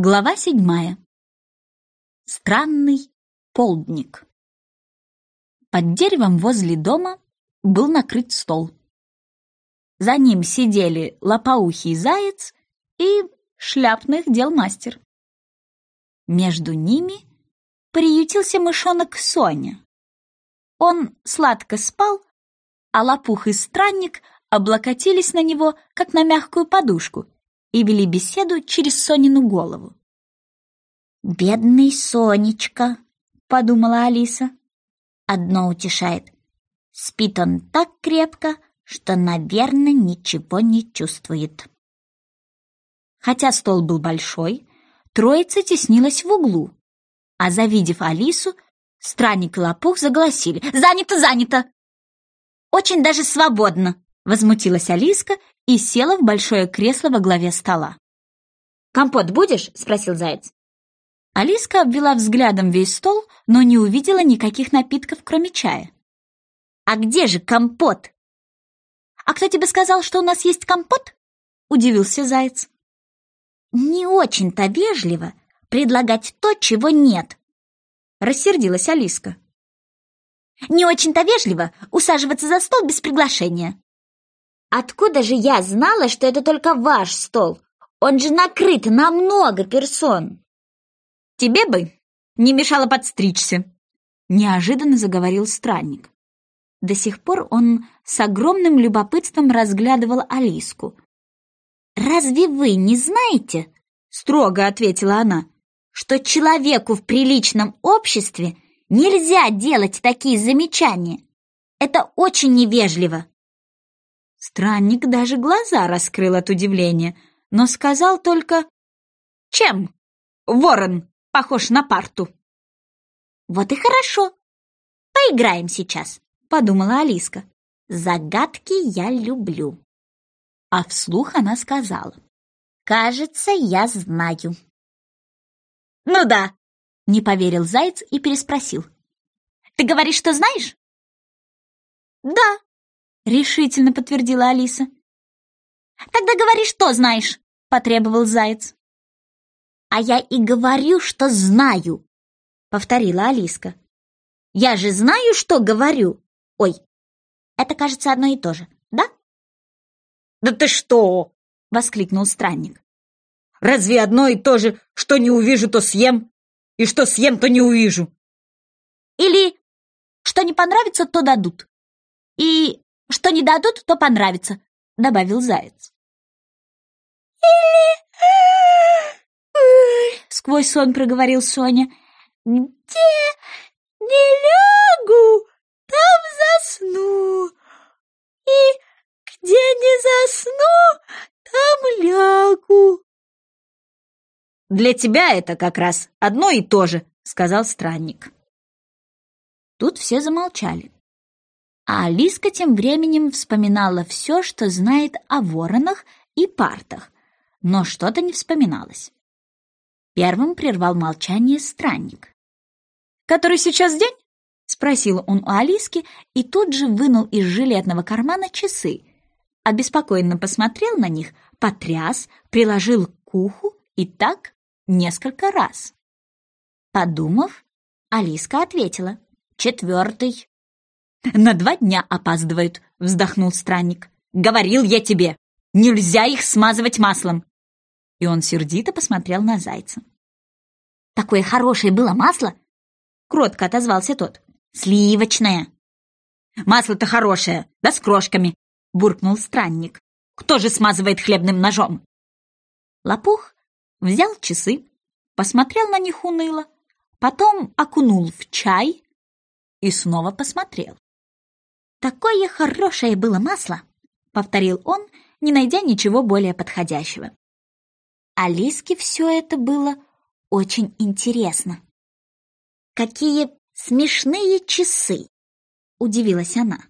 Глава седьмая. Странный полдник. Под деревом возле дома был накрыт стол. За ним сидели лопоухий заяц и шляпных дел мастер. Между ними приютился мышонок Соня. Он сладко спал, а лопух и странник облокотились на него, как на мягкую подушку — и вели беседу через Сонину голову. «Бедный Сонечка», — подумала Алиса. «Одно утешает. Спит он так крепко, что, наверное, ничего не чувствует». Хотя стол был большой, троица теснилась в углу, а завидев Алису, странник и лопух загласили «Занято, занято!» «Очень даже свободно!» — возмутилась Алиска и села в большое кресло во главе стола. «Компот будешь?» — спросил Заяц. Алиска обвела взглядом весь стол, но не увидела никаких напитков, кроме чая. «А где же компот?» «А кто тебе сказал, что у нас есть компот?» — удивился Заяц. «Не очень-то вежливо предлагать то, чего нет», — рассердилась Алиска. «Не очень-то вежливо усаживаться за стол без приглашения», Откуда же я знала, что это только ваш стол? Он же накрыт на много персон. Тебе бы не мешало подстричься, неожиданно заговорил странник. До сих пор он с огромным любопытством разглядывал Алиску. «Разве вы не знаете, — строго ответила она, — что человеку в приличном обществе нельзя делать такие замечания? Это очень невежливо!» Странник даже глаза раскрыл от удивления, но сказал только «Чем? Ворон похож на парту». «Вот и хорошо. Поиграем сейчас», — подумала Алиска. «Загадки я люблю». А вслух она сказала «Кажется, я знаю». «Ну да», — не поверил Заяц и переспросил. «Ты говоришь, что знаешь?» «Да», решительно подтвердила Алиса. Тогда говори, что знаешь, потребовал Заяц. А я и говорю, что знаю, повторила Алиска. Я же знаю, что говорю. Ой, это, кажется, одно и то же, да? Да ты что? воскликнул странник. Разве одно и то же, что не увижу, то съем, и что съем, то не увижу? Или что не понравится, то дадут. И что не дадут, то понравится», — добавил заяц. «Или...» сквозь сон проговорил Соня. «Где не лягу, там засну, и где не засну, там лягу». «Для тебя это как раз одно и то же», — сказал странник. Тут все замолчали. А Алиска тем временем вспоминала все, что знает о воронах и партах, но что-то не вспоминалось. Первым прервал молчание странник. «Который сейчас день?» — спросил он у Алиски и тут же вынул из жилетного кармана часы, обеспокоенно посмотрел на них, потряс, приложил к уху и так несколько раз. Подумав, Алиска ответила. «Четвертый». «На два дня опаздывают», — вздохнул странник. «Говорил я тебе, нельзя их смазывать маслом!» И он сердито посмотрел на зайца. «Такое хорошее было масло!» — кротко отозвался тот. «Сливочное!» «Масло-то хорошее, да с крошками!» — буркнул странник. «Кто же смазывает хлебным ножом?» Лопух взял часы, посмотрел на них уныло, потом окунул в чай и снова посмотрел. «Такое хорошее было масло!» — повторил он, не найдя ничего более подходящего. Алиске все это было очень интересно. «Какие смешные часы!» — удивилась она.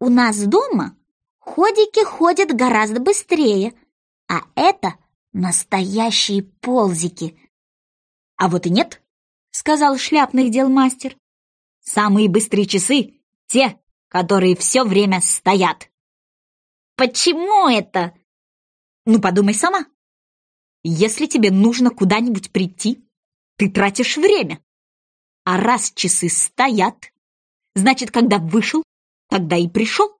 «У нас дома ходики ходят гораздо быстрее, а это настоящие ползики». «А вот и нет», — сказал шляпных дел мастер. «Самые быстрые часы — те, которые все время стоят. Почему это? Ну, подумай сама. Если тебе нужно куда-нибудь прийти, ты тратишь время. А раз часы стоят, значит, когда вышел, тогда и пришел.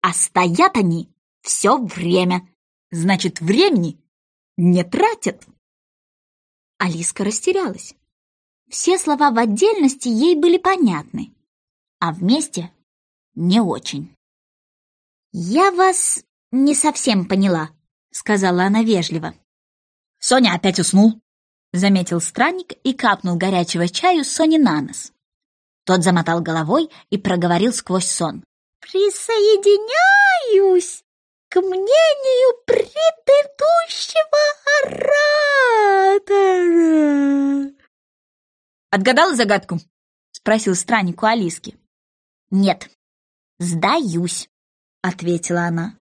А стоят они все время, значит, времени не тратят. Алиска растерялась. Все слова в отдельности ей были понятны, а вместе не очень. «Я вас не совсем поняла», — сказала она вежливо. «Соня опять уснул», — заметил странник и капнул горячего чаю Соне на нос. Тот замотал головой и проговорил сквозь сон. «Присоединяюсь к мнению предыдущего оратора!» «Отгадала загадку?» — спросил странник у Алиски. «Нет, сдаюсь», — ответила она.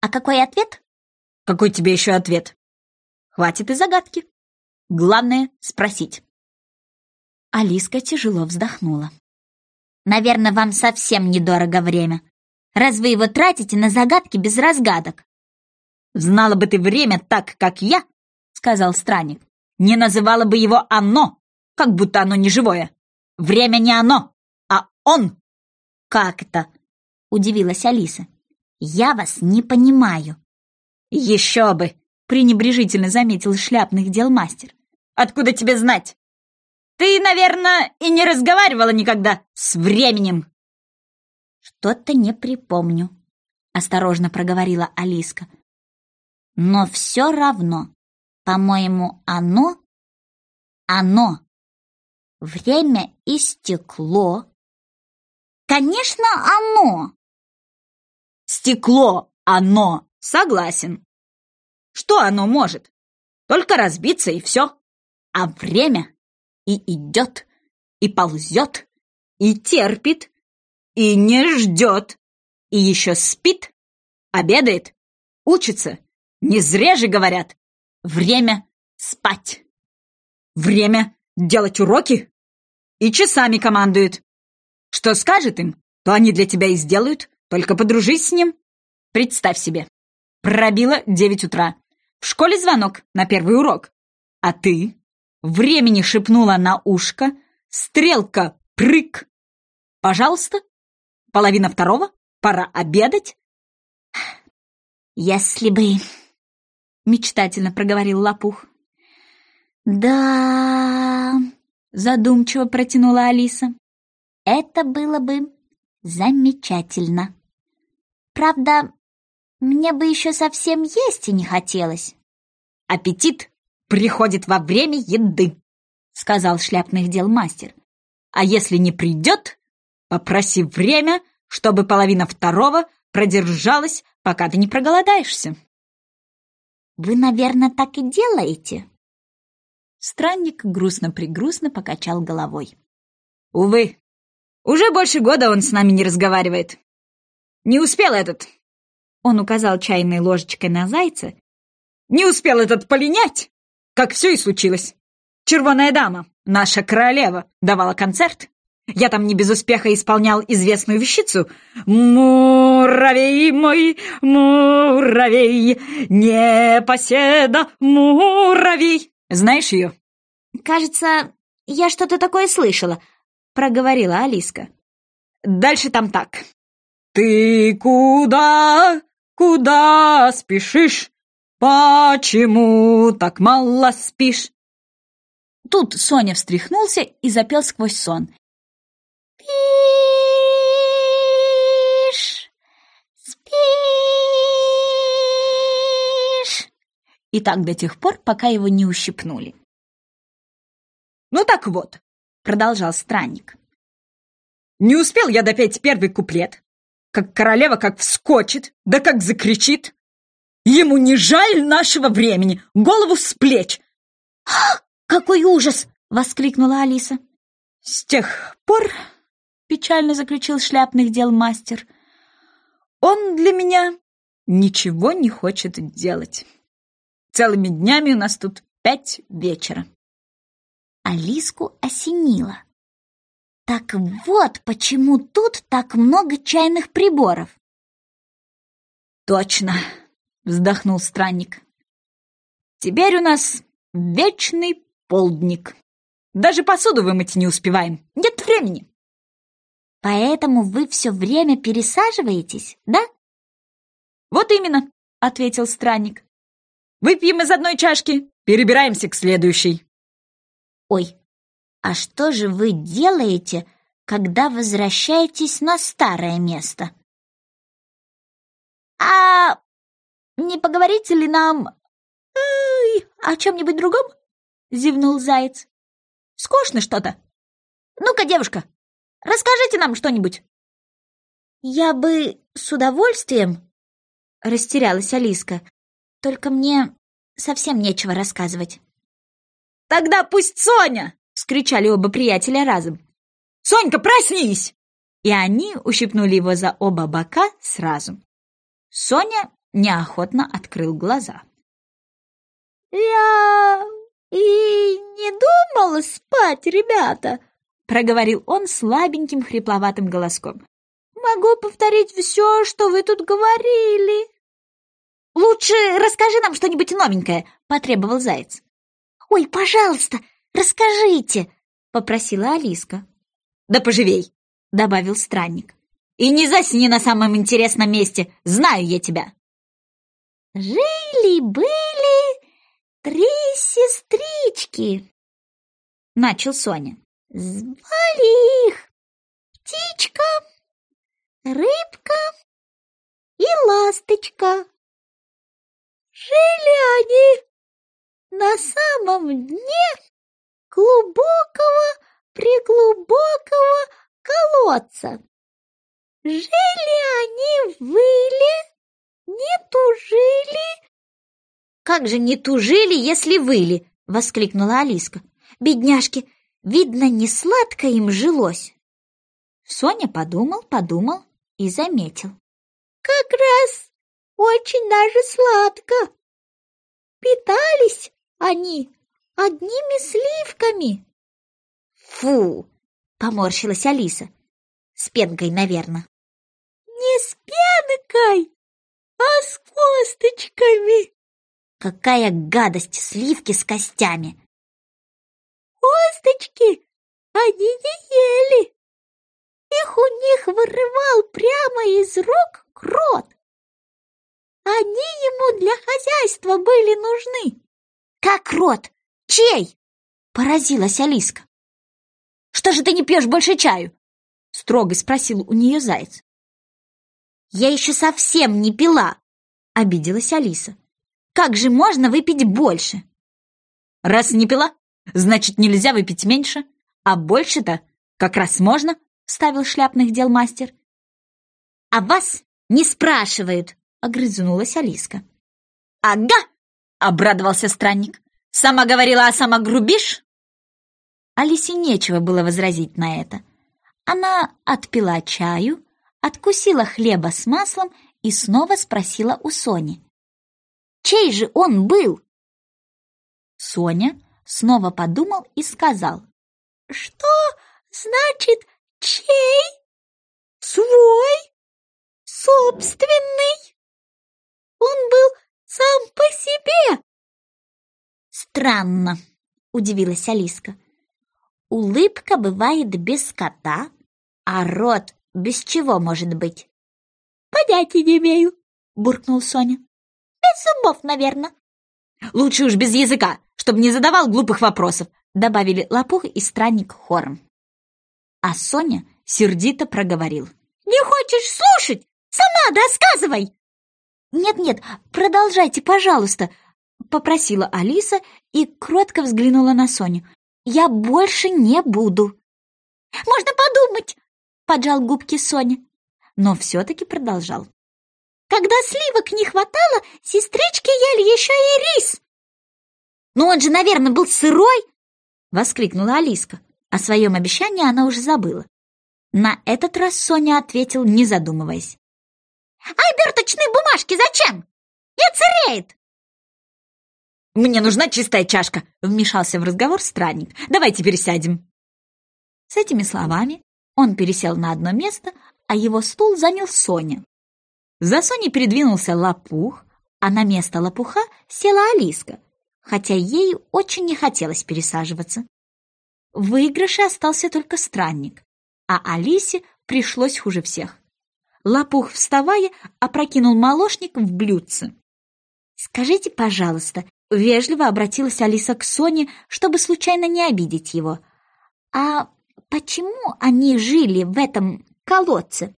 «А какой ответ?» «Какой тебе еще ответ?» «Хватит и загадки. Главное — спросить». Алиска тяжело вздохнула. «Наверное, вам совсем недорого время. Раз вы его тратите на загадки без разгадок?» «Знала бы ты время так, как я», — сказал странник, «не называла бы его «оно», как будто оно не живое. Время не оно, а он». «Как это?» — удивилась Алиса. «Я вас не понимаю». «Еще бы!» — пренебрежительно заметил шляпных дел мастер. «Откуда тебе знать? Ты, наверное, и не разговаривала никогда с временем!» «Что-то не припомню», — осторожно проговорила Алиска. «Но все равно, по-моему, оно... Оно. Время истекло. Конечно, оно!» «Стекло оно, согласен. Что оно может? Только разбиться и все. А время и идет, и ползет, и терпит, и не ждет, и еще спит, обедает, учится. Не зря же говорят, время спать. Время делать уроки и часами командует. Что скажет им, то они для тебя и сделают, только подружись с ним. Представь себе, пробило девять утра. В школе звонок на первый урок. А ты времени шепнула на ушко, стрелка прыг. Пожалуйста, половина второго, пора обедать. Если бы... Мечтательно проговорил Лопух. Да, задумчиво протянула Алиса. Это было бы замечательно. Правда, мне бы еще совсем есть и не хотелось. Аппетит приходит во время еды, сказал шляпных дел мастер. А если не придет, попроси время, чтобы половина второго продержалась, пока ты не проголодаешься. Вы, наверное, так и делаете? Странник грустно-пригрустно покачал головой. Увы, уже больше года он с нами не разговаривает. Не успел этот, он указал чайной ложечкой на зайца, не успел этот полинять, как все и случилось. Червоная дама, наша королева, давала концерт. Я там не без успеха исполнял известную вещицу. «Муравей мой, муравей, непоседа, муравей». Знаешь ее? «Кажется, я что-то такое слышала», — проговорила Алиска. Дальше там так. «Ты куда, куда спешишь? Почему так мало спишь?» Тут Соня встряхнулся и запел сквозь сон. «Спишь, спишь!» И так до тех пор, пока его не ущипнули. «Ну так вот», — продолжал странник. «Не успел я допеть первый куплет, как королева как вскочит, да как закричит. Ему не жаль нашего времени, голову с плеч. «А, какой ужас!» — воскликнула Алиса. «С тех пор, — печально заключил шляпных дел мастер, — он для меня ничего не хочет делать. Целыми днями у нас тут пять вечера». Алиску осенило. Так вот, почему тут так много чайных приборов. Точно, вздохнул странник. Теперь у нас вечный полдник. Даже посуду вымыть не успеваем. Нет времени. Поэтому вы все время пересаживаетесь, да? Вот именно, ответил странник. Выпьем из одной чашки, перебираемся к следующей. Ой, а что же вы делаете, когда возвращаетесь на старое место? А не поговорите ли нам о чем-нибудь другом? Зевнул заяц. Скучно что-то. Ну-ка, девушка, расскажите нам что-нибудь. Я бы с удовольствием, растерялась Алиска. Только мне совсем нечего рассказывать. Тогда пусть Соня! вскричали оба приятеля разом. Сонька, проснись! И они ущипнули его за оба бока сразу. Соня неохотно открыл глаза. «Я и не думала спать, ребята», — проговорил он слабеньким хрипловатым голоском. «Могу повторить все, что вы тут говорили». «Лучше расскажи нам что-нибудь новенькое», — потребовал Заяц. «Ой, пожалуйста, расскажите», — попросила Алиска. «Да поживей», — добавил странник. «И не засни на самом интересном месте, знаю я тебя». «Жили-были три сестрички», — начал Соня. «Звали их Птичка, Рыбка и Ласточка. Жили они на самом дне глубокого-преглубокого колодца. Жили они в выле, не тужили «Как же не тужили, если выли!» — воскликнула Алиска. «Бедняжки, видно, не сладко им жилось!» Соня подумал, подумал и заметил. «Как раз очень даже сладко! Питались они одними сливками!» «Фу!» — поморщилась Алиса. «С пенкой, наверное». «Не с пенкой, а с косточками!» Какая гадость сливки с костями! Косточки они не ели. Их у них вырывал прямо из рук крот. Они ему для хозяйства были нужны. Как крот? Чей? Поразилась Алиска. Что же ты не пьешь больше чаю? Строго спросил у нее заяц. Я еще совсем не пила, обиделась Алиса. Как же можно выпить больше? Раз не пила, значит, нельзя выпить меньше, а больше-то как раз можно, ставил шляпных дел мастер. А вас не спрашивают, огрызнулась Алиска. Ага, обрадовался странник. Сама говорила, а сама грубишь? Алисе нечего было возразить на это. Она отпила чаю, откусила хлеба с маслом и снова спросила у Сони. Чей же он был?» Соня снова подумал и сказал. «Что значит чей? Свой? Собственный? Он был сам по себе!» «Странно», — удивилась Алиска. «Улыбка бывает без кота, а рот без чего может быть?» «Понятия не имею», — буркнул Соня. Без зубов, наверное. Лучше уж без языка, чтобы не задавал глупых вопросов, добавили лопух и странник хором. А Соня сердито проговорил. Не хочешь слушать? Сама рассказывай! Нет-нет, продолжайте, пожалуйста, попросила Алиса и кротко взглянула на Соню. Я больше не буду. Можно подумать, поджал губки Соня, но все-таки продолжал. Когда сливок не хватало, сестрички ели еще и рис. «Но он же, наверное, был сырой!» — воскликнула Алиска. О своем обещании она уже забыла. На этот раз Соня ответил, не задумываясь. «Оберточные бумажки зачем? Не цареет!» «Мне нужна чистая чашка», — вмешался в разговор странник. «Давайте пересядем». С этими словами он пересел на одно место, а его стул занял Соня. За Соней передвинулся лопух, а на место лопуха села Алиска. хотя ей очень не хотелось пересаживаться. В выигрыше остался только странник, а Алисе пришлось хуже всех. Лопух, вставая, опрокинул молочник в блюдце. «Скажите, пожалуйста», — вежливо обратилась Алиса к Соне, чтобы случайно не обидеть его. «А почему они жили в этом колодце?»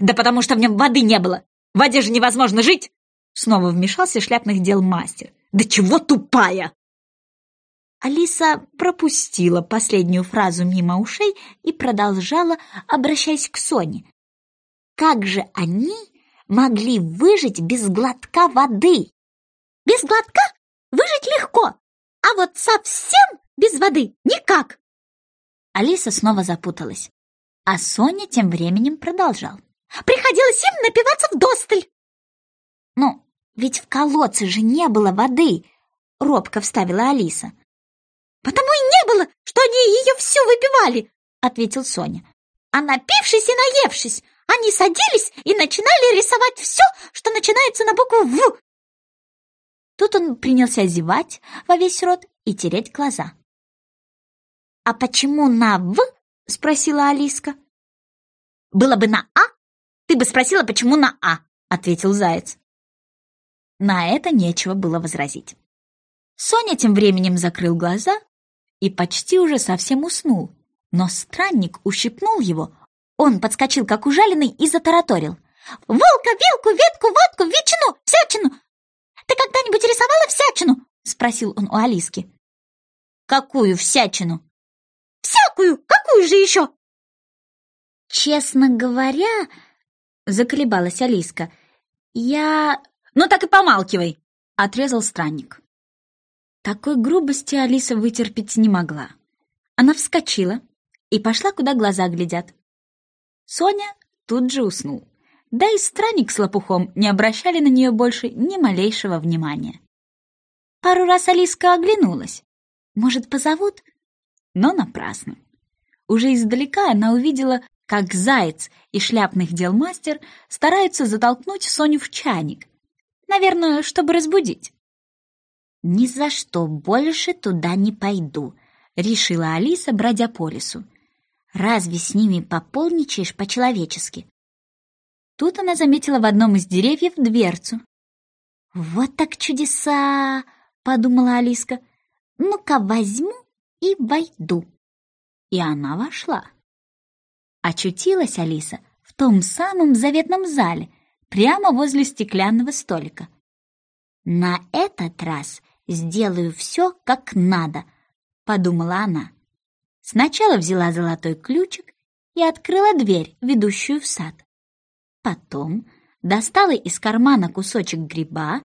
«Да потому что в нем воды не было! В воде же невозможно жить!» Снова вмешался шляпных дел мастер. «Да чего тупая!» Алиса пропустила последнюю фразу мимо ушей и продолжала, обращаясь к Соне. «Как же они могли выжить без глотка воды?» «Без глотка выжить легко, а вот совсем без воды никак!» Алиса снова запуталась, а Соня тем временем продолжал. «Приходилось им напиваться в досталь!» «Ну, ведь в колодце же не было воды!» — робко вставила Алиса. «Потому и не было, что они ее всю выпивали!» — ответил Соня. «А напившись и наевшись, они садились и начинали рисовать все, что начинается на букву «В». Тут он принялся зевать во весь рот и тереть глаза. «А почему на «В»?» — спросила Алиска. «Было бы на «А», ты бы спросила, почему на «А», — ответил Заяц. На это нечего было возразить. Соня тем временем закрыл глаза и почти уже совсем уснул. Но странник ущипнул его. Он подскочил, как ужаленный, и затараторил. «Волка, вилку, ветку, водку, ветчину, всячину! Ты когда-нибудь рисовала всячину?» — спросил он у Алиски. «Какую всячину?» «Всякую! Какую же еще?» «Честно говоря...» — заколебалась Алиска. «Я «Ну так и помалкивай!» — отрезал странник. Такой грубости Алиса вытерпеть не могла. Она вскочила и пошла, куда глаза глядят. Соня тут же уснул. Да и странник с лопухом не обращали на нее больше ни малейшего внимания. Пару раз Алиска оглянулась. Может, позовут? Но напрасно. Уже издалека она увидела, как заяц и шляпных дел мастер стараются затолкнуть Соню в чайник, Наверное, чтобы разбудить. «Ни за что больше туда не пойду», — решила Алиса, бродя по лесу. «Разве с ними пополничаешь по-человечески?» Тут она заметила в одном из деревьев дверцу. «Вот так чудеса!» — подумала Алиска. «Ну-ка возьму и войду». И она вошла. Очутилась Алиса в том самом заветном зале, прямо возле стеклянного столика. «На этот раз сделаю все как надо», — подумала она. Сначала взяла золотой ключик и открыла дверь, ведущую в сад. Потом достала из кармана кусочек гриба,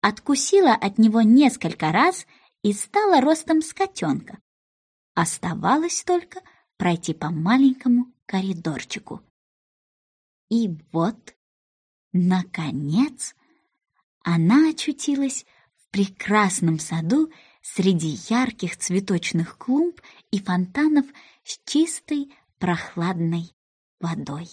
откусила от него несколько раз и стала ростом с котенка. Оставалось только пройти по маленькому коридорчику. И вот Наконец, она очутилась в прекрасном саду среди ярких цветочных клумб и фонтанов с чистой прохладной водой.